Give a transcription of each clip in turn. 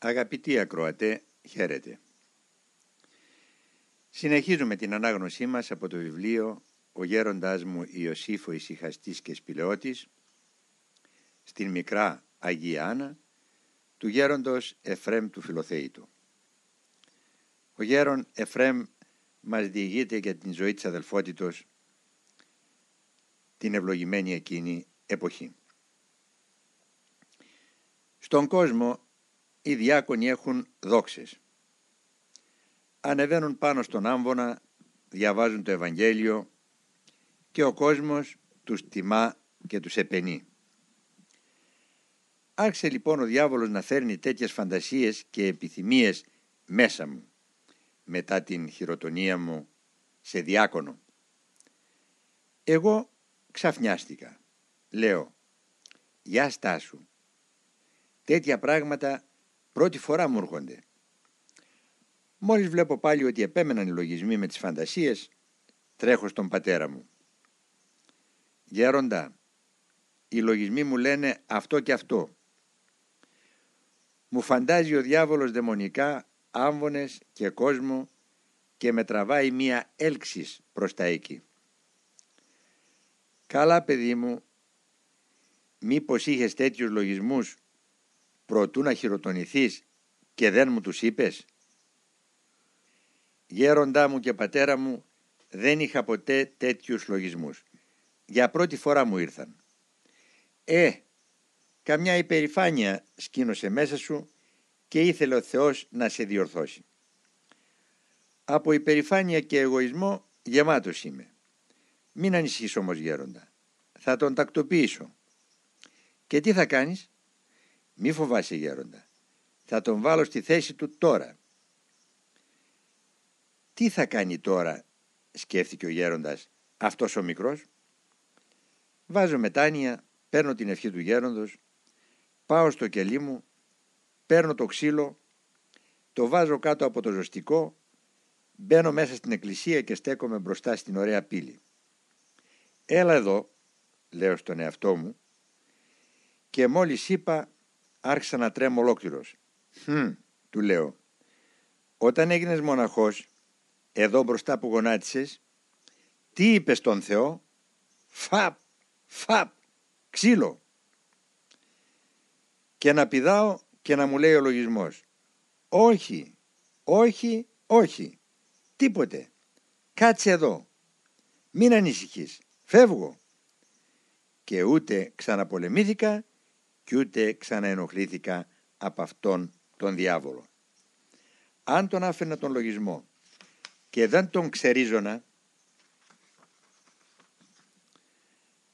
Αγαπητοί ακροατέ, χαίρετε. Συνεχίζουμε την ανάγνωσή μας από το βιβλίο «Ο γέροντάς μου Ιωσήφ ο Ησυχαστής και Σπηλαιώτης» στην μικρά Αγία Άννα του γέροντος Εφρέμ του Φιλοθεήτου. Ο γέρον Εφρέμ μας διηγείται για την ζωή της αδελφότητος την ευλογημένη εκείνη εποχή. Στον κόσμο οι διάκονοι έχουν δόξες. Ανεβαίνουν πάνω στον άμβονα, διαβάζουν το Ευαγγέλιο και ο κόσμος τους τιμά και τους επενεί. Άρχισε λοιπόν ο διάβολος να φέρνει τέτοιες φαντασίες και επιθυμίες μέσα μου, μετά την χειροτονία μου σε διάκονο. Εγώ ξαφνιάστηκα. Λέω, «Γεια στάσου, τέτοια πράγματα πρώτη φορά μου έρχονται. Μόλις βλέπω πάλι ότι επέμεναν οι λογισμοί με τις φαντασίες, τρέχω στον πατέρα μου. Γέροντα, οι λογισμοί μου λένε αυτό και αυτό. Μου φαντάζει ο διάβολος δαιμονικά άμβονες και κόσμο και με τραβάει μία έλξης προς τα εκεί. Καλά παιδί μου, μήπως είχες τέτοιους λογισμούς προτού να χειροτονηθείς και δεν μου τους είπες. Γέροντά μου και πατέρα μου δεν είχα ποτέ τέτοιους λογισμούς. Για πρώτη φορά μου ήρθαν. Ε, καμιά υπερηφάνεια σκήνωσε μέσα σου και ήθελε ο Θεός να σε διορθώσει. Από υπερηφάνεια και εγωισμό γεμάτος είμαι. Μην ανησυχείς όμως γέροντα. Θα τον τακτοποιήσω. Και τι θα κάνεις; Μη φοβάσαι γέροντα. Θα τον βάλω στη θέση του τώρα. Τι θα κάνει τώρα, σκέφτηκε ο γέροντας, αυτός ο μικρός; Βάζω μετάνοια, παίρνω την ευχή του γέροντος, πάω στο κελί μου, παίρνω το ξύλο, το βάζω κάτω από το ζωστικό, μπαίνω μέσα στην εκκλησία και στέκομαι μπροστά στην ωραία πύλη. Έλα εδώ, λέω στον εαυτό μου, και μόλις είπα άρχισα να τρέμω ολόκληρος. «Χμ», του λέω, «όταν έγινες μοναχός, εδώ μπροστά που γονάτισες, τι είπες στον Θεό» «Φαπ, φαπ, ξύλο» και να πηδάω και να μου λέει ο λογισμός. «Όχι, όχι, όχι, τίποτε, κάτσε εδώ, μην ανησυχείς, φεύγω» και ούτε ξαναπολεμήθηκα κι ούτε ξαναενοχλήθηκα από αυτόν τον διάβολο. Αν τον άφηνα τον λογισμό και δεν τον ξερίζωνα,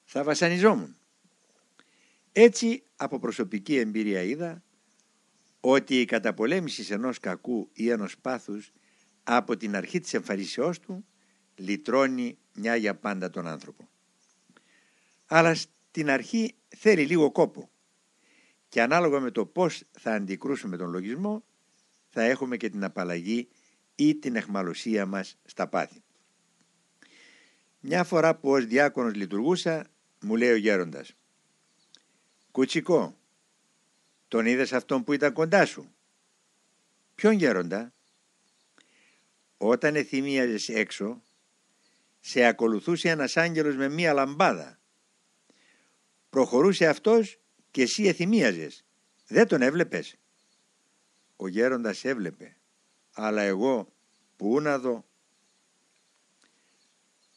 θα βασανιζόμουν. Έτσι από προσωπική εμπειρία είδα ότι η καταπολέμηση ενός κακού ή ενός πάθους από την αρχή της εμφανίσεώς του λυτρώνει μια για πάντα τον άνθρωπο. Αλλά στην αρχή θέλει λίγο κόπο και ανάλογα με το πώς θα αντικρούσουμε τον λογισμό θα έχουμε και την απαλλαγή ή την εχμαλωσία μας στα πάθη. Μια φορά που ως διάκονος λειτουργούσα μου λέει ο γέροντας «Κουτσικό, τον είδες αυτόν που ήταν κοντά σου» «Ποιον γέροντα» «Όταν εθυμίαζες έξω σε ακολουθούσε ένας άγγελος με μία λαμπάδα προχωρούσε αυτός και εσύ εθυμίαζες. Δεν τον έβλεπες. Ο γέροντας έβλεπε, αλλά εγώ που να δω.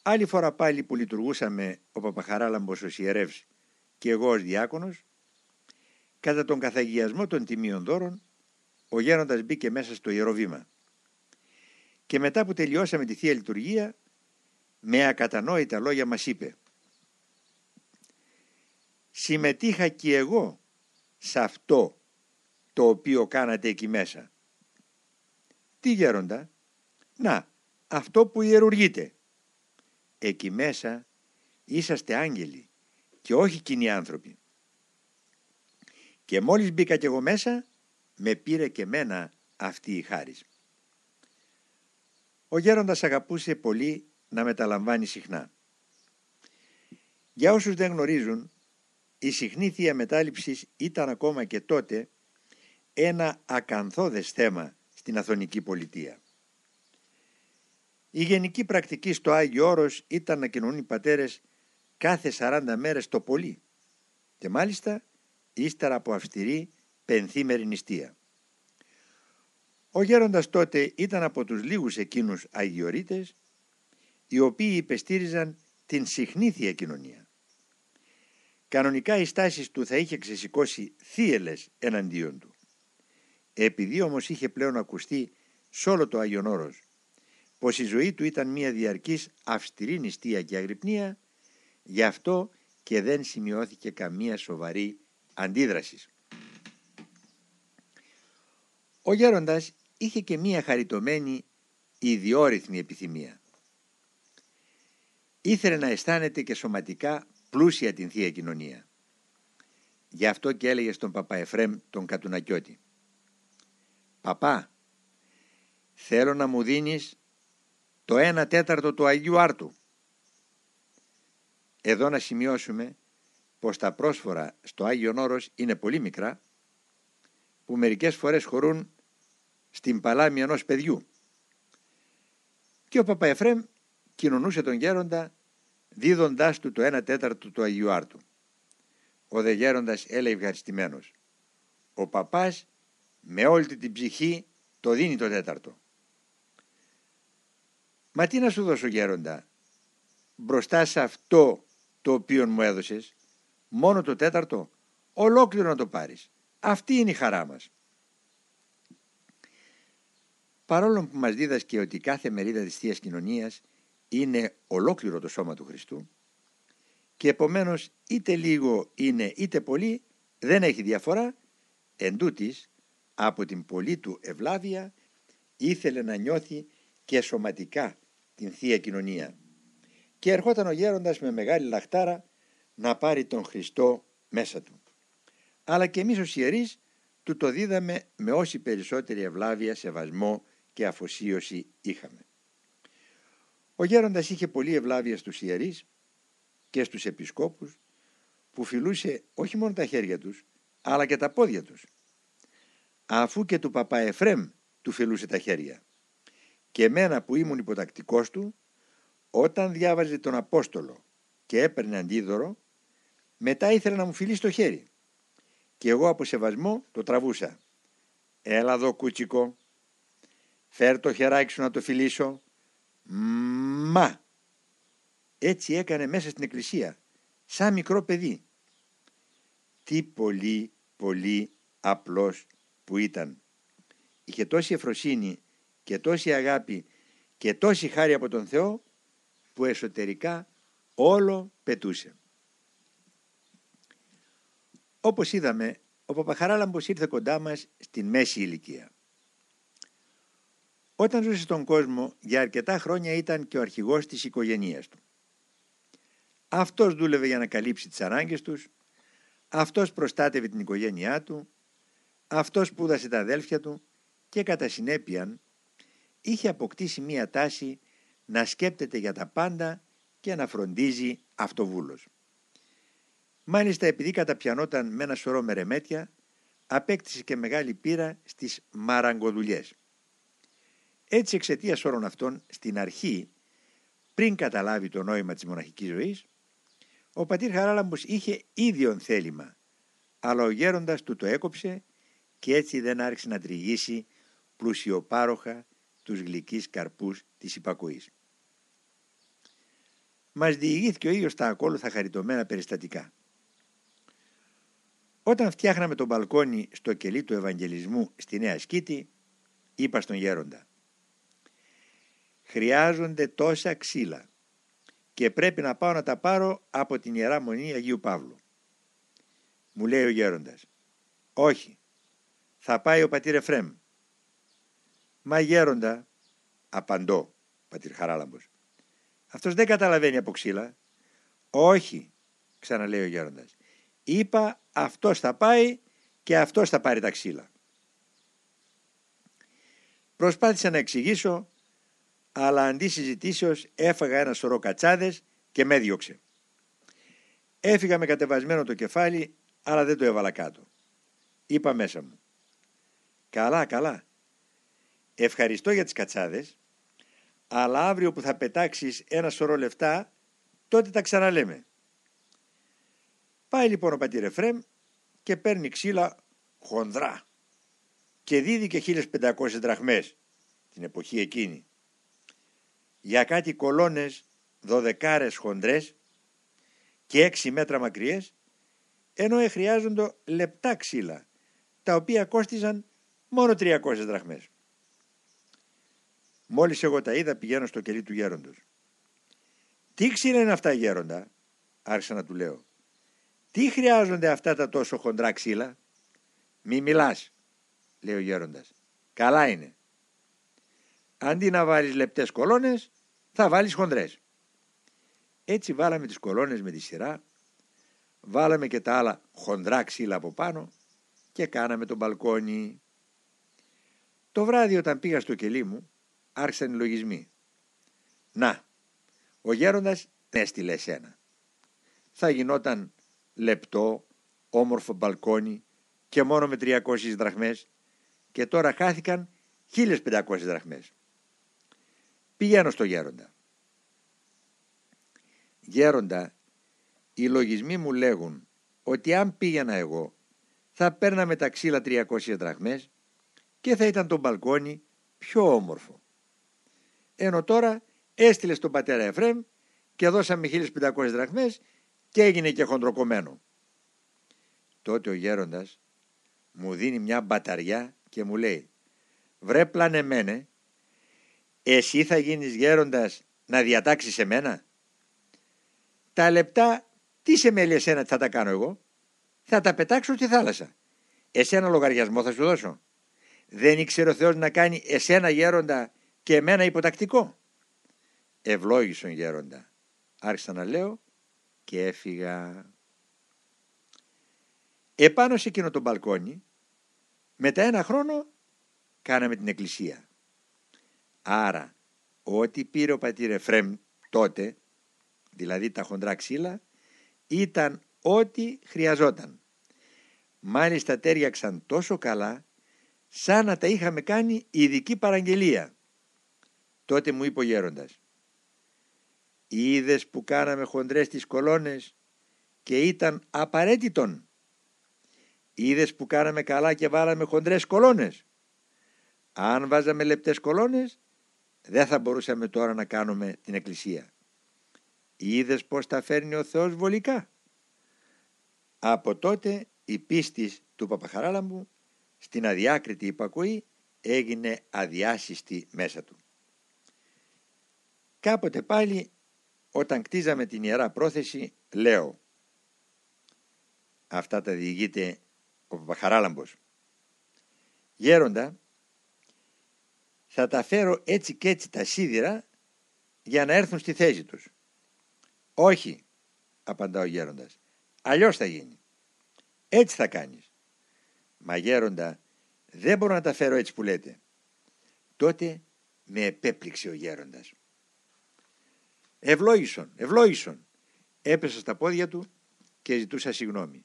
Άλλη φορά πάλι που λειτουργούσαμε ο Παπαχαράλαμπος ως ιερεύς και εγώ ως διάκονος, κατά τον καθαγιασμό των τιμίων δώρων, ο γέροντας μπήκε μέσα στο ιεροβήμα. Και μετά που τελειώσαμε τη Θεία Λειτουργία, με ακατανόητα λόγια μας είπε συμμετείχα και εγώ σε αυτό το οποίο κάνατε εκεί μέσα. Τι γέροντα, να, αυτό που ιερουργείτε. Εκεί μέσα είσαστε άγγελοι και όχι κοινοί άνθρωποι. Και μόλις μπήκα κι εγώ μέσα, με πήρε και μένα αυτή η χάρη. Ο γέροντας αγαπούσε πολύ να μεταλαμβάνει συχνά. Για όσους δεν γνωρίζουν, η συχνή θεία μετάληψης ήταν ακόμα και τότε ένα ακαθόδες θέμα στην Αθωνική πολιτεία. Η γενική πρακτική στο Άγιο Όρος ήταν να κοινωνούν οι πατέρες κάθε 40 μέρες το πολύ και μάλιστα ύστερα από αυστηρή πενθήμερη νηστεία. Ο γέροντας τότε ήταν από τους λίγους εκείνους αγιορείτες οι οποίοι υπεστήριζαν την συχνή Θεία Κοινωνία. Κανονικά οι στάσεις του θα είχε ξεσηκώσει θύελες εναντίον του. Επειδή όμως είχε πλέον ακουστεί σ' όλο το Άγιον Όρος πως η ζωή του ήταν μια διαρκής αυστηρή νηστεία και αγρυπνία, γι' αυτό και δεν σημειώθηκε καμία σοβαρή αντίδραση. Ο γέροντας είχε και μία χαριτωμένη ιδιόρυθμη επιθυμία. Ήθελε να αισθάνεται και σωματικά πλούσια την Θεία Κοινωνία. Γι' αυτό και έλεγε στον παπά Εφρέμ τον Κατουνακιώτη «Παπά, θέλω να μου δίνεις το 1 τέταρτο του Αγίου Άρτου». Εδώ να σημειώσουμε πως τα πρόσφορα στο Άγιον Όρος είναι πολύ μικρά που μερικές φορές χωρούν στην παλάμη ενός παιδιού. Και ο Παπαεφρέμ κοινωνούσε τον γέροντα δίδοντάς του το 1 τέταρτο του Αγίου Άρτου. Ο δε γέροντας έλεγε ευχαριστημένος. Ο παπάς με όλη την ψυχή το δίνει το τέταρτο. Μα τι να σου δώσω γέροντα, μπροστά σε αυτό το οποίο μου έδωσες, μόνο το τέταρτο, ολόκληρο να το πάρεις. Αυτή είναι η χαρά μας. Παρόλο που μας δίδασκε ότι κάθε μερίδα της Θείας Κοινωνίας είναι ολόκληρο το σώμα του Χριστού και επομένως είτε λίγο είναι είτε πολύ δεν έχει διαφορά εν τούτης, από την πολύ του ευλάβεια ήθελε να νιώθει και σωματικά την Θεία Κοινωνία και ερχόταν ο γέροντας με μεγάλη λαχτάρα να πάρει τον Χριστό μέσα του. Αλλά και εμείς ως ιερείς του το δίδαμε με όση περισσότερη ευλάβεια, σεβασμό και αφοσίωση είχαμε. Ο γέροντας είχε πολύ ευλάβεια στους ιερείς και στους επισκόπους που φιλούσε όχι μόνο τα χέρια τους αλλά και τα πόδια τους. Αφού και του παπά Εφρέμ του φιλούσε τα χέρια και εμένα που ήμουν υποτακτικός του όταν διάβαζε τον Απόστολο και έπαιρνε αντίδωρο μετά ήθελε να μου φιλήσει το χέρι και εγώ από σεβασμό το τραβούσα. «Έλα εδώ κούτσικο, φέρ το χεράκι σου να το φιλήσω». «Μα». Έτσι έκανε μέσα στην εκκλησία, σαν μικρό παιδί. Τι πολύ, πολύ απλός που ήταν. Είχε τόση εφροσύνη και τόση αγάπη και τόση χάρη από τον Θεό που εσωτερικά όλο πετούσε. Όπως είδαμε, ο Παπαχαράλαμπος ήρθε κοντά μας στην μέση ηλικία. Όταν ζούσε στον κόσμο, για αρκετά χρόνια ήταν και ο αρχηγός της οικογένειας του. Αυτός δούλευε για να καλύψει τις ανάγκες τους, αυτός προστάτευε την οικογένειά του, αυτός σπούδασε τα αδέλφια του και κατά συνέπεια είχε αποκτήσει μία τάση να σκέπτεται για τα πάντα και να φροντίζει αυτοβούλος. Μάλιστα επειδή καταπιανόταν με ένα σωρό μερεμέτια, απέκτησε και μεγάλη πείρα στις μαραγκοδουλειές. Έτσι εξαιτίας όλων αυτών στην αρχή, πριν καταλάβει το νόημα της μοναχικής ζωής, ο πατήρ Χαράλαμπος είχε ίδιον θέλημα, αλλά ο γέροντας του το έκοψε και έτσι δεν άρχισε να τριγύσει πλουσιοπάροχα τους γλυκείς καρπούς της υπακοής. Μας διηγήθηκε ο ίδιος τα ακόλουθα χαριτωμένα περιστατικά. Όταν φτιάχναμε τον μπαλκόνι στο κελί του Ευαγγελισμού στη Νέα Σκήτη, είπα στον γέροντα «Χρειάζονται τόσα ξύλα και πρέπει να πάω να τα πάρω από την Ιερά Μονή Αγίου Παύλου». Μου λέει ο γέροντας «Όχι, θα πάει ο πατήρ Εφρέμ». «Μα γέροντα», απαντώ, πατήρ Χαράλαμπος, «αυτός δεν καταλαβαίνει από ξύλα». «Όχι», ξαναλέει ο γέροντας, Είπα αυτός θα πάει και αυτός θα πάρει τα ξύλα. Προσπάθησα να εξηγήσω, αλλά αντί συζητήσεως έφαγα ένα σωρό κατσάδες και με έδιωξε. Έφυγα με κατεβασμένο το κεφάλι, αλλά δεν το έβαλα κάτω. Είπα μέσα μου. Καλά, καλά. Ευχαριστώ για τις κατσάδες, αλλά αύριο που θα πετάξεις ένα σωρό λεφτά, τότε τα ξαναλέμε. Πάει λοιπόν ο πατήρ Εφρέμ και παίρνει ξύλα χονδρά και δίδει και 1500 δραχμές την εποχή εκείνη. Για κάτι κολόνες δωδεκάρες χοντρές και έξι μέτρα μακριές, ενώ χρειάζονται λεπτά ξύλα, τα οποία κόστιζαν μόνο 300 δραχμές. Μόλις εγώ τα είδα πηγαίνω στο κελί του γέροντος. «Τι ξύλα είναι αυτά γέροντα» άρχισα να του λέω. «Τι χρειάζονται αυτά τα τόσο χοντρά ξύλα» «Μη μιλάς» λέει ο γέροντας. «Καλά είναι. Αντί να βάλεις λεπτές κολόνες θα βάλεις χοντρές». Έτσι βάλαμε τις κολόνες με τη σειρά, βάλαμε και τα άλλα χοντρά ξύλα από πάνω και κάναμε τον μπαλκόνι. Το βράδυ όταν πήγα στο κελί μου άρχισαν οι λογισμοί. Να, ο γέροντας έστειλε εσένα. Θα γινόταν λεπτό, όμορφο μπαλκόνι και μόνο με 300 δραχμές και τώρα χάθηκαν 1500 δραχμές. Πηγαίνω στο γέροντα. Γέροντα, οι λογισμοί μου λέγουν ότι αν πήγαινα εγώ θα παίρναμε τα ξύλα 300 δραχμές και θα ήταν το μπαλκόνι πιο όμορφο. Ενώ τώρα έστειλε στον πατέρα Εφρέμ και δώσαμε 1500 δραχμές και έγινε και χοντροκομμένο. Τότε ο γέροντας μου δίνει μια μπαταριά και μου λέει «Βρε πλανεμένε, εσύ θα γίνεις γέροντας να διατάξεις εμένα» Τα λεπτά τι σε μέλει εσένα τι θα τα κάνω εγώ. Θα τα πετάξω στη θάλασσα. Εσένα λογαριασμό θα σου δώσω. Δεν ήξερε ο Θεός να κάνει εσένα γέροντα και εμένα υποτακτικό. Ευλόγησον γέροντα. Άρχισα να λέω και έφυγα. Επάνω σε εκείνο το μπαλκόνι, μετά ένα χρόνο κάναμε την εκκλησία. Άρα, ό,τι πήρε ο πατήρ Εφρέμ τότε, δηλαδή τα χοντρά ξύλα, ήταν ό,τι χρειαζόταν. Μάλιστα τέριαξαν τόσο καλά, σαν να τα είχαμε κάνει ειδική παραγγελία. Τότε μου είπε ο γέροντας, «Είδες που κάναμε χοντρές τις κολόνες και ήταν απαραίτητον. Είδες που κάναμε καλά και βάλαμε χοντρές κολόνες. Αν βάζαμε λεπτές κολόνες, δεν θα μπορούσαμε τώρα να κάνουμε την εκκλησία. Είδες πως τα φέρνει ο Θεός βολικά; Από τότε η πίστη του Παπαχαράλαμπου στην αδιάκριτη υπακοή έγινε αδιάσυστη μέσα του. Κάποτε πάλι όταν κτίζαμε την Ιερά Πρόθεση λέω αυτά τα διηγείται ο Παπαχαράλαμπος γέροντα θα τα φέρω έτσι και έτσι τα σίδηρα για να έρθουν στη θέση τους όχι, απαντά ο γέροντας, αλλιώς θα γίνει. Έτσι θα κάνεις. Μα γέροντα, δεν μπορώ να τα φέρω έτσι που λέτε. Τότε με επέπληξε ο γέροντας. Ευλόγησον, ευλόγησον. Έπεσα στα πόδια του και ζητούσα συγγνώμη.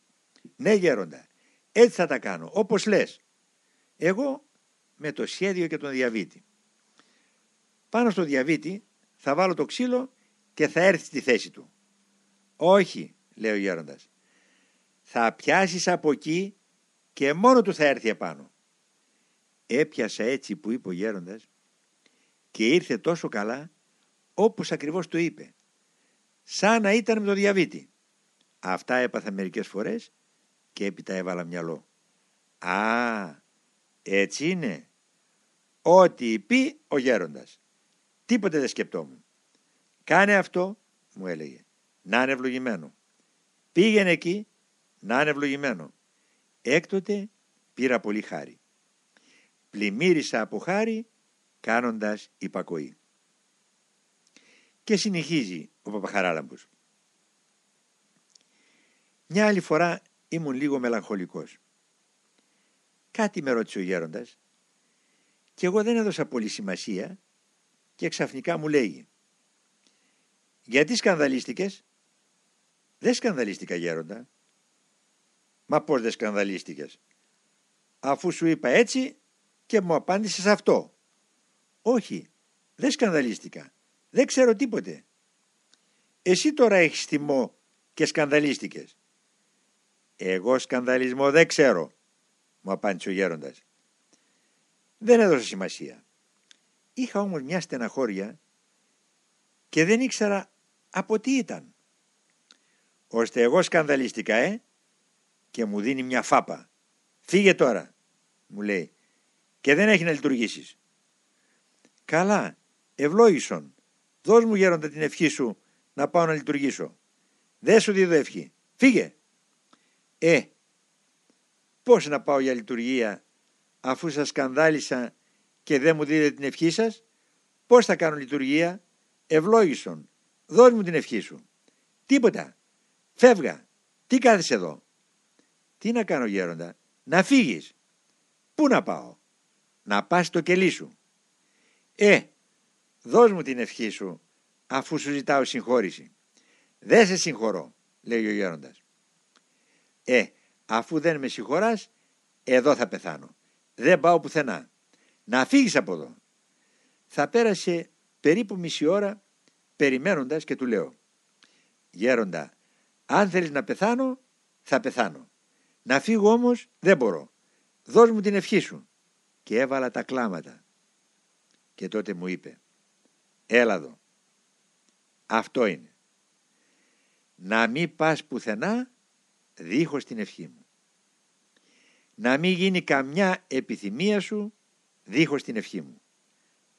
Ναι γέροντα, έτσι θα τα κάνω, όπως λες. Εγώ με το σχέδιο και τον διαβήτη. Πάνω στο διαβήτη θα βάλω το ξύλο και θα έρθει στη θέση του. Όχι, λέει ο γέροντας. Θα πιάσεις από εκεί και μόνο του θα έρθει επάνω. Έπιασα έτσι που είπε ο γέροντας και ήρθε τόσο καλά όπως ακριβώς το είπε. Σαν να ήταν με το διαβήτη. Αυτά έπαθα μερικές φορές και έπειτα έβαλα μυαλό. Α, έτσι είναι. Ό,τι πει ο γέροντας. Τίποτε δεν σκεπτόμουν. Κάνε αυτό, μου έλεγε, να είναι ευλογημένο. Πήγαινε εκεί, να είναι ευλογημένο. Έκτοτε πήρα πολύ χάρη. Πλημμύρισα από χάρη κάνοντας υπακοή. Και συνεχίζει ο Παπαχαράλαμπος. Μια άλλη φορά ήμουν λίγο μελαγχολικός. Κάτι με ρώτησε ο γέροντας και εγώ δεν έδωσα πολύ σημασία και ξαφνικά μου λέει γιατί σκανδαλίστηκες; Δεν σκανδαλίστηκα γέροντα. Μα πώς δεν σκανδαλίστηκες; Αφού σου είπα έτσι, και μου απάντησες σε αυτό. Όχι, δεν σκανδαλίστηκα. Δεν ξέρω τίποτε. Εσύ τώρα έχεις θυμό και σκανδαλίστηκες. Εγώ σκανδαλισμό δεν ξέρω, μου απάντησε ο γέροντας. Δεν έδωσα σημασία. Είχα όμως μια στεναχώρια και δεν ήξερα από τι ήταν. Ώστε εγώ σκανδαλίστηκα, ε, και μου δίνει μια φάπα. Φύγε τώρα, μου λέει, και δεν έχει να λειτουργήσεις. Καλά, ευλόγησον, δώσ' μου γέροντα την ευχή σου να πάω να λειτουργήσω. Δεν σου δίδω ευχή. Φύγε. Ε, πώς να πάω για λειτουργία αφού σας σκανδάλισα και δεν μου δίδετε την ευχή σας; Πώς θα κάνω λειτουργία; Ευλόγησον. Δώσ' μου την ευχή σου. Τίποτα. Φεύγα. Τι κάθεσαι εδώ; Τι να κάνω γέροντα; Να φύγεις. Πού να πάω; Να πας στο κελί σου. Ε, δώσ' μου την ευχή σου αφού σου ζητάω συγχώρηση. Δεν σε συγχωρώ, λέει ο γέροντας. Ε, αφού δεν με συγχωράς, εδώ θα πεθάνω. Δεν πάω πουθενά. Να φύγεις από εδώ. Θα πέρασε περίπου μισή ώρα περιμένοντας και του λέω «Γέροντα, αν θέλεις να πεθάνω, θα πεθάνω. Να φύγω όμως δεν μπορώ. Δώσ' μου την ευχή σου». Και έβαλα τα κλάματα. Και τότε μου είπε «Έλα εδώ. Αυτό είναι. Να μην πας πουθενά δίχως την ευχή μου. Να μην γίνει καμιά επιθυμία σου δίχως την ευχή μου.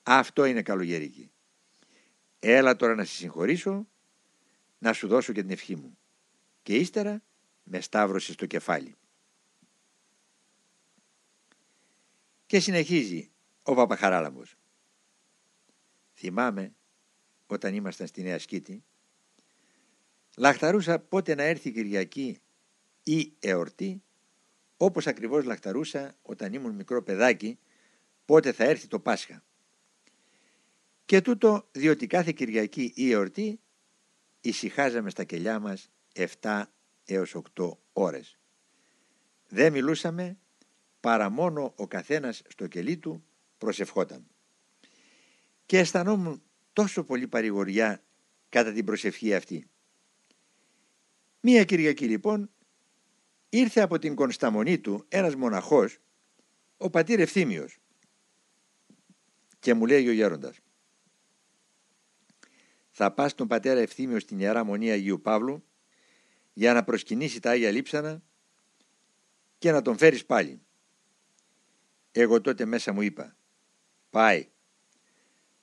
Αυτό είναι καλογερική. Έλα τώρα να σε συγχωρήσω, να σου δώσω και την ευχή μου. Και ύστερα με σταύρωσε στο κεφάλι. Και συνεχίζει ο Παπαχαράλαμπος. Θυμάμαι όταν ήμασταν στη Νέα Σκήτη λαχταρούσα πότε να έρθει η Κυριακή ή εορτή όπως ακριβώς λαχταρούσα όταν ήμουν μικρό παιδάκι πότε θα έρθει το Πάσχα. Και τούτο διότι κάθε Κυριακή ή εορτή ησυχάζαμε στα κελιά μας 7 έως 8 ώρες. Δεν μιλούσαμε παρά μόνο ο καθένας στο κελί του προσευχόταν. Και αισθανόμουν τόσο πολύ παρηγοριά κατά την προσευχή αυτή. Μία Κυριακή λοιπόν ήρθε από την Κονσταμονή του ένας μοναχός, ο πατήρ Ευθύμιος και μου λέει ο γέροντας θα πας στον πατέρα Ευθύμιο στην Ιερά Μονή Αγίου Παύλου για να προσκυνήσει τα Άγια Λείψανα και να τον φέρεις πάλι. Εγώ τότε μέσα μου είπα «Πάει,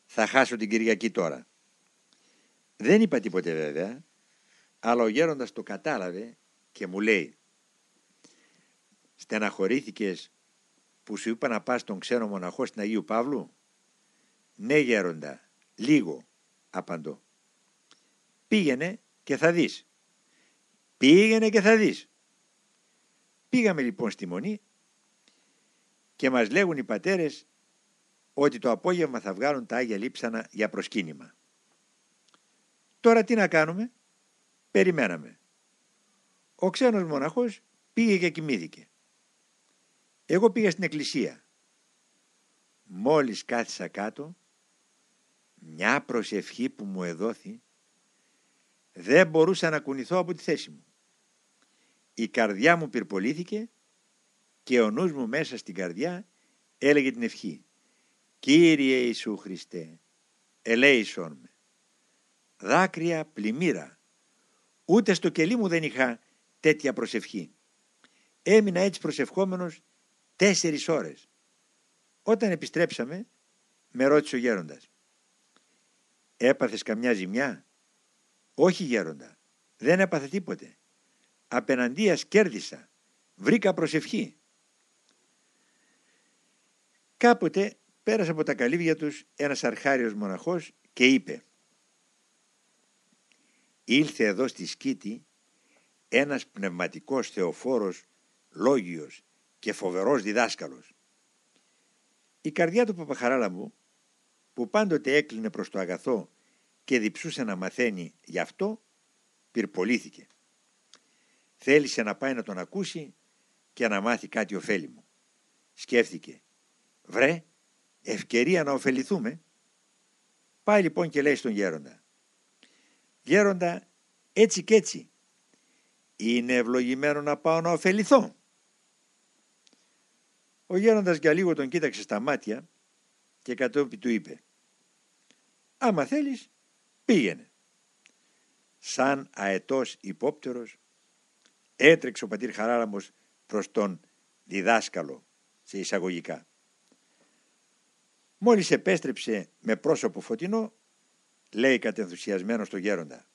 θα χάσω την Κυριακή τώρα». Δεν είπα τίποτε βέβαια, αλλά ο γέροντας το κατάλαβε και μου λέει «Στεναχωρήθηκες που σου είπα να πας τον ξένο μοναχό στην Αγίου Παύλου» «Ναι γέροντα, λίγο» απαντώ. «Πήγαινε και θα δεις». «Πήγαινε και θα δεις». Πήγαμε λοιπόν στη Μονή και μας λέγουν οι πατέρες ότι το απόγευμα θα βγάλουν τα Άγια Λείψανα για προσκύνημα. Τώρα τι να κάνουμε; Περιμέναμε. Ο ξένος μοναχός πήγε και κοιμήθηκε. Εγώ πήγα στην εκκλησία. Μόλις κάθισα κάτω, μια προσευχή που μου εδόθη, δεν μπορούσα να κουνηθώ από τη θέση μου. Η καρδιά μου πυρπολήθηκε και ο νους μου μέσα στην καρδιά έλεγε την ευχή. Κύριε Ιησού Χριστέ, ελέησον με. Δάκρυα πλημμύρα. Ούτε στο κελί μου δεν είχα τέτοια προσευχή. Έμεινα έτσι προσευχόμενος τέσσερις ώρες. Όταν επιστρέψαμε, με ρώτησε ο γέροντας. Έπαθες καμιά ζημιά; Όχι γέροντα, δεν έπαθε τίποτε. Απέναντίας κέρδισα, βρήκα προσευχή. Κάποτε πέρασε από τα καλύβια τους ένας αρχάριος μοναχός και είπε «Ήλθε εδώ στη Σκήτη ένας πνευματικός θεοφόρος, λόγιος και φοβερός διδάσκαλος. Η καρδιά του Παπαχαράλαμπου που πάντοτε έκλεινε προς το αγαθό και διψούσε να μαθαίνει γι' αυτό, πυρπολήθηκε. Θέλησε να πάει να τον ακούσει και να μάθει κάτι ωφέλιμο. Σκέφτηκε Βρε, ευκαιρία να ωφεληθούμε. Πάει λοιπόν και λέει στον γέροντα. Γέροντα, έτσι και έτσι. Είναι ευλογημένο να πάω να ωφεληθώ. Ο γέροντας για λίγο τον κοίταξε στα μάτια και κατόπιν του είπε «Άμα θέλεις, πήγαινε». Σαν αετός υπόπτερος έτρεξε ο πατήρ Χαράλαμπος προς τον διδάσκαλο σε εισαγωγικά. Μόλις επέστρεψε με πρόσωπο φωτεινό, λέει κατενθουσιασμένο στο γέροντα.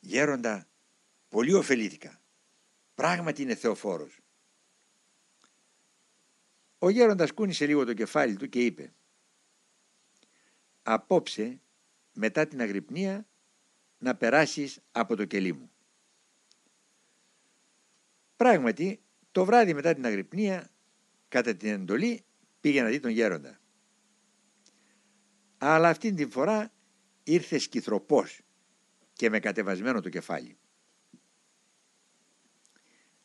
Γέροντα, πολύ ωφελήθηκα. Πράγματι είναι θεοφόρος. Ο γέροντας κούνησε λίγο το κεφάλι του και είπε «Απόψε, μετά την αγρυπνία, να περάσεις από το κελί μου». Πράγματι, το βράδυ μετά την αγρυπνία, κατά την εντολή, πήγε να δει τον γέροντα. Αλλά αυτήν την φορά ήρθε σκυθροπός και με κατεβασμένο το κεφάλι.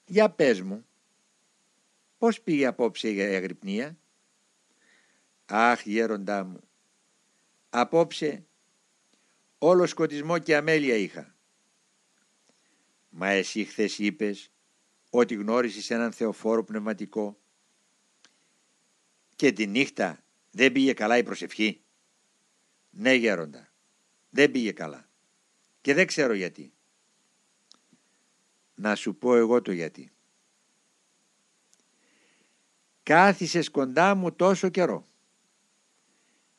«Για πες μου, πώς πήγε απόψε η αγρυπνία» «Αχ, γέροντά μου, απόψε όλο σκοτισμό και αμέλεια είχα». «Μα εσύ χθες είπες ότι γνώρισες έναν θεοφόρο πνευματικό και τη νύχτα δεν πήγε καλά η προσευχή. Ναι γέροντα, δεν πήγε καλά και δεν ξέρω γιατί. Να σου πω εγώ το γιατί. Κάθισες κοντά μου τόσο καιρό.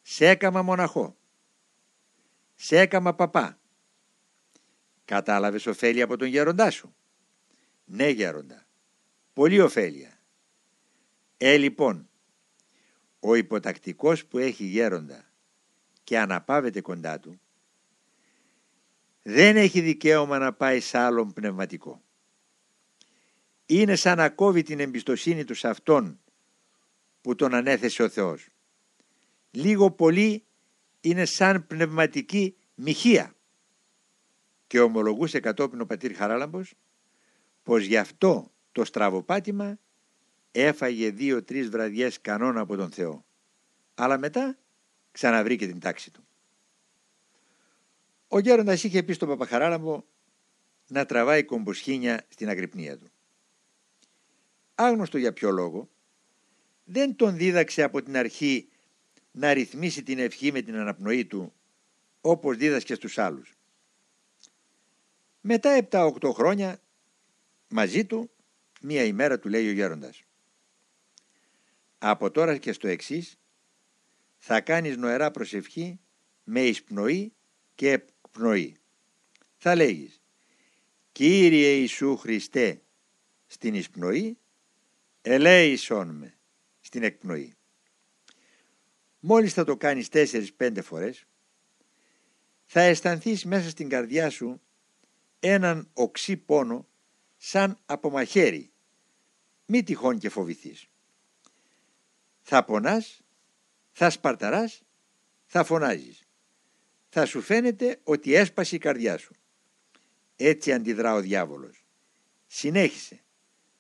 Σε έκαμα μοναχό. Σε έκαμα παπά. Κατάλαβες ωφέλεια από τον γέροντά σου; Ναι γέροντα, πολύ ωφέλεια. Ε λοιπόν, ο υποτακτικός που έχει γέροντα και αναπάβεται κοντά του, δεν έχει δικαίωμα να πάει σε άλλον πνευματικό. Είναι σαν να κόβει την εμπιστοσύνη του σε αυτόν που τον ανέθεσε ο Θεός. Λίγο πολύ είναι σαν πνευματική μοιχεία. Και ομολογούσε κατόπιν ο πατήρ Χαράλαμπος πως γι' αυτό το στραβοπάτημα έφαγε δύο-τρεις βραδιές κανόνα από τον Θεό. Αλλά μετά ξαναβρήκε την τάξη του. Ο γέροντας είχε πει στον Παπαχαράλαμπο να τραβάει κομποσχήνια στην αγρυπνία του. Άγνωστο για ποιο λόγο, δεν τον δίδαξε από την αρχή να ρυθμίσει την ευχή με την αναπνοή του όπως δίδασκε στους άλλους. Μετά 7-8 χρόνια μαζί του μία ημέρα του λέει ο γέροντας από τώρα και στο εξής θα κάνεις νοερά προσευχή με εισπνοή και εκπνοή. Θα λέγεις Κύριε Ιησού Χριστέ στην εισπνοή, ελέησόν με στην εκπνοή. Μόλις θα το κάνεις τέσσερις-πέντε φορές, θα αισθανθείς μέσα στην καρδιά σου έναν οξύ πόνο σαν από μαχαίρι. Μη τυχόν και φοβηθείς θα πονάς, θα σπαρταράς, θα φωνάζεις. Θα σου φαίνεται ότι έσπασε η καρδιά σου. Έτσι αντιδρά ο διάβολος. Συνέχισε.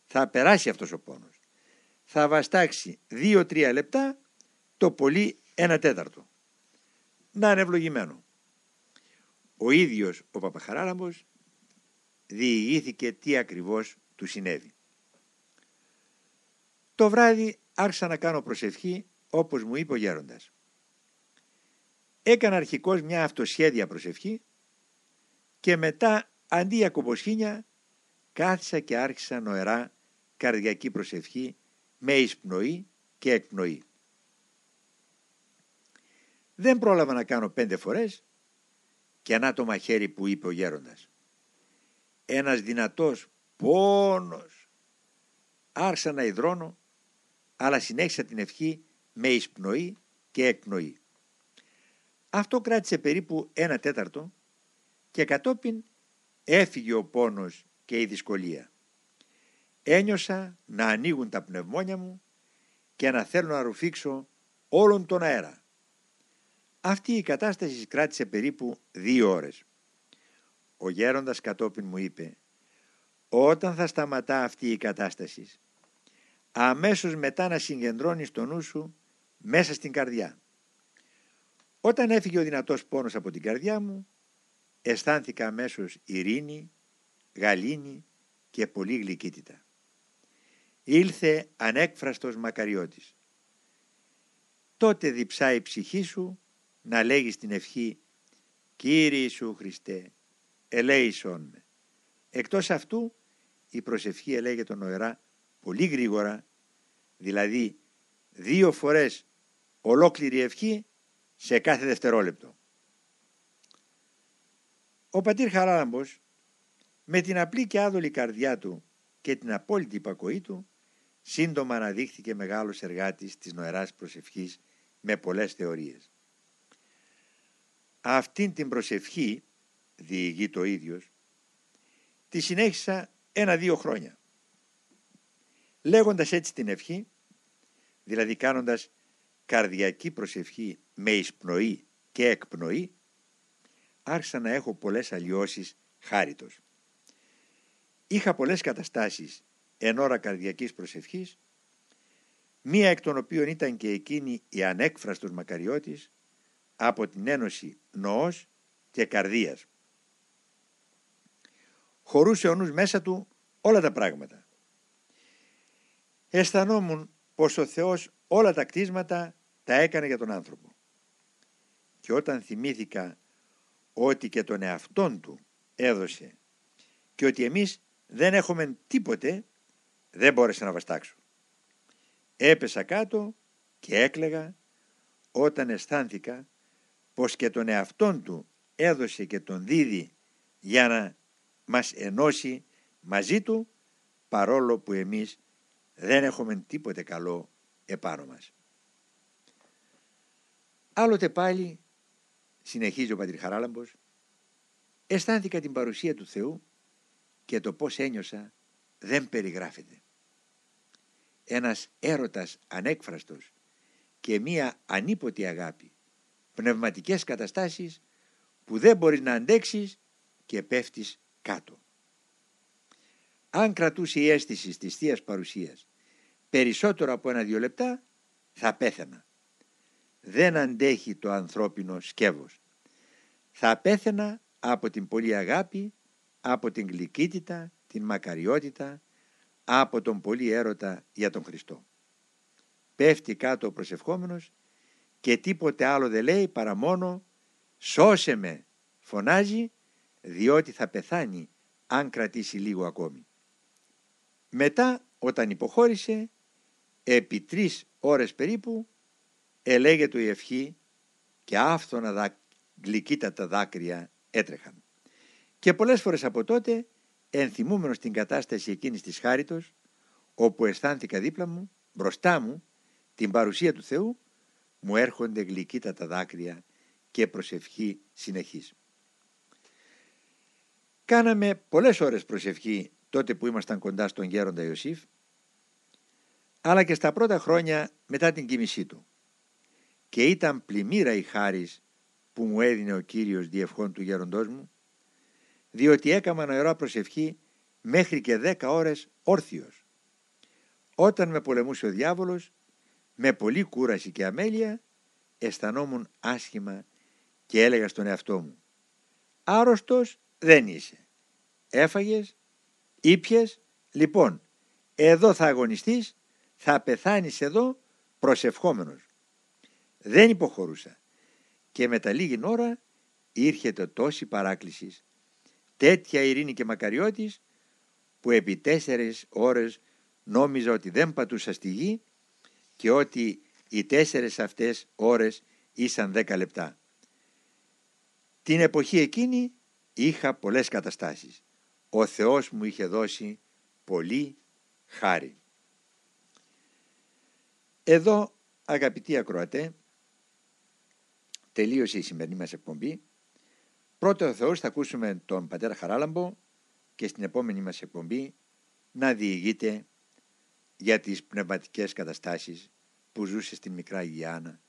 Θα περάσει αυτός ο πόνος. Θα βαστάξει δύο-τρία λεπτά, το πολύ ένα τέταρτο. Να είναι ευλογημένο. Ο ίδιος ο Παπαχαράλαμπος διηγήθηκε τι ακριβώς του συνέβη. Το βράδυ άρχισα να κάνω προσευχή όπως μου είπε ο γέροντας. Έκανα αρχικώς μια αυτοσχέδια προσευχή και μετά αντί για κομποσχήνια κάθισα και άρχισα νοερά καρδιακή προσευχή με εισπνοή και εκπνοή. Δεν πρόλαβα να κάνω πέντε φορές και ανά το μαχαίρι που είπε ο γέροντας. Ένας δυνατός πόνος άρχισα να υδρώνω αλλά συνέχισα την ευχή με εισπνοή και εκπνοή. Αυτό κράτησε περίπου ένα τέταρτο και κατόπιν έφυγε ο πόνος και η δυσκολία. Ένιωσα να ανοίγουν τα πνευμόνια μου και να θέλω να ρουφήξω όλον τον αέρα. Αυτή η κατάσταση κράτησε περίπου δύο ώρες. Ο γέροντας κατόπιν μου είπε «Όταν θα σταματά αυτή η κατάσταση, αμέσως μετά να συγκεντρώνεις το νου σου μέσα στην καρδιά. Όταν έφυγε ο δυνατός πόνος από την καρδιά μου, αισθάνθηκα αμέσως ειρήνη, γαλήνη και πολύ γλυκύτητα. Ήλθε ανέκφραστος μακαριώτης. Τότε διψάει η ψυχή σου να λέγεις την ευχή «Κύριε Ιησού Χριστέ, ελέησόν με». Εκτός αυτού η προσευχή ελέγεται νοερά πολύ γρήγορα, δηλαδή δύο φορές ολόκληρη ευχή σε κάθε δευτερόλεπτο. Ο πατήρ Χαράλαμπος με την απλή και άδολη καρδιά του και την απόλυτη υπακοή του σύντομα αναδείχθηκε μεγάλος εργάτης της νοεράς προσευχής με πολλές θεωρίες. Αυτήν την προσευχή, διηγεί το ίδιος, τη συνέχισα ένα-δύο χρόνια. Λέγοντας έτσι την ευχή, δηλαδή κάνοντας καρδιακή προσευχή με εισπνοή και εκπνοή, άρχισα να έχω πολλές αλλοιώσεις χάριτος. Είχα πολλές καταστάσεις εν ώρα καρδιακής προσευχής, μία εκ των οποίων ήταν και εκείνη η ανέκφραστος μακαριώτης από την ένωση νοός και καρδίας. Χωρούσε ο νους μέσα του όλα τα πράγματα. Αισθανόμουν πως ο Θεός όλα τα κτίσματα τα έκανε για τον άνθρωπο. Και όταν θυμήθηκα ότι και τον εαυτόν του έδωσε και ότι εμείς δεν έχουμε τίποτε, δεν μπόρεσα να βαστάξω. Έπεσα κάτω και έκλεγα όταν αισθάνθηκα πως και τον εαυτόν του έδωσε και τον δίδει για να μας ενώσει μαζί του παρόλο που εμείς δεν έχουμε τίποτε καλό επάνω μας. Άλλοτε πάλι, συνεχίζει ο Πατήρ Χαράλαμπος, αισθάνθηκα την παρουσία του Θεού και το πώς ένιωσα δεν περιγράφεται. Ένας έρωτας ανέκφραστος και μία ανίποτη αγάπη, πνευματικές καταστάσεις που δεν μπορείς να αντέξεις και πέφτεις κάτω. Αν κρατούσε η αίσθηση της Θείας Παρουσίας περισσότερο από ένα-δυο λεπτά θα πέθαινα. Δεν αντέχει το ανθρώπινο σκεύος. Θα πέθαινα από την πολύ αγάπη, από την γλυκύτητα, την μακαριότητα, από τον πολύ έρωτα για τον Χριστό. Πέφτει κάτω ο προσευχόμενος και τίποτε άλλο δεν λέει παρά μόνο «Σώσε με» φωνάζει διότι θα πεθάνει αν κρατήσει λίγο ακόμη. Μετά όταν υποχώρησε επί τρεις ώρες περίπου ελέγεται η ευχή και άφθονα δα... γλυκύτατα δάκρυα έτρεχαν. Και πολλές φορές από τότε ενθυμούμενος την κατάσταση εκείνης της χάριτος όπου αισθάνθηκα δίπλα μου, μπροστά μου, την παρουσία του Θεού μου έρχονται γλυκύτατα δάκρυα και προσευχή συνεχής. Κάναμε πολλές ώρες προσευχή τότε που ήμασταν κοντά στον γέροντα Ιωσήφ αλλά και στα πρώτα χρόνια μετά την κοίμησή του. Και ήταν πλημμύρα η χάρις που μου έδινε ο Κύριος διευχών του γέροντός μου, διότι έκανα νερό προσευχή μέχρι και δέκα ώρες όρθιος. Όταν με πολεμούσε ο διάβολος, με πολλή κούραση και αμέλεια, αισθανόμουν άσχημα και έλεγα στον εαυτό μου «Άρρωστος δεν είσαι. Έφαγες, ήπιες, λοιπόν, εδώ θα αγωνιστείς θα πεθάνεις εδώ προσευχόμενος. Δεν υποχωρούσα και με τα λίγη ώρα ήρχεται τόση παράκληση, τέτοια ειρήνη και μακαριώτης που επί τέσσερις ώρες νόμιζα ότι δεν πατούσα στη γη και ότι οι τέσσερες αυτές ώρες ήσαν δέκα λεπτά. Την εποχή εκείνη είχα πολλές καταστάσεις. Ο Θεός μου είχε δώσει πολύ χάρη. Εδώ αγαπητοί ακροατέ τελείωσε η σημερινή μας εκπομπή. Πρώτο ο Θεός θα ακούσουμε τον πατέρα Χαράλαμπο και στην επόμενη μας εκπομπή να διηγείται για τις πνευματικές καταστάσεις που ζούσε στην Μικρά Ιγιάννα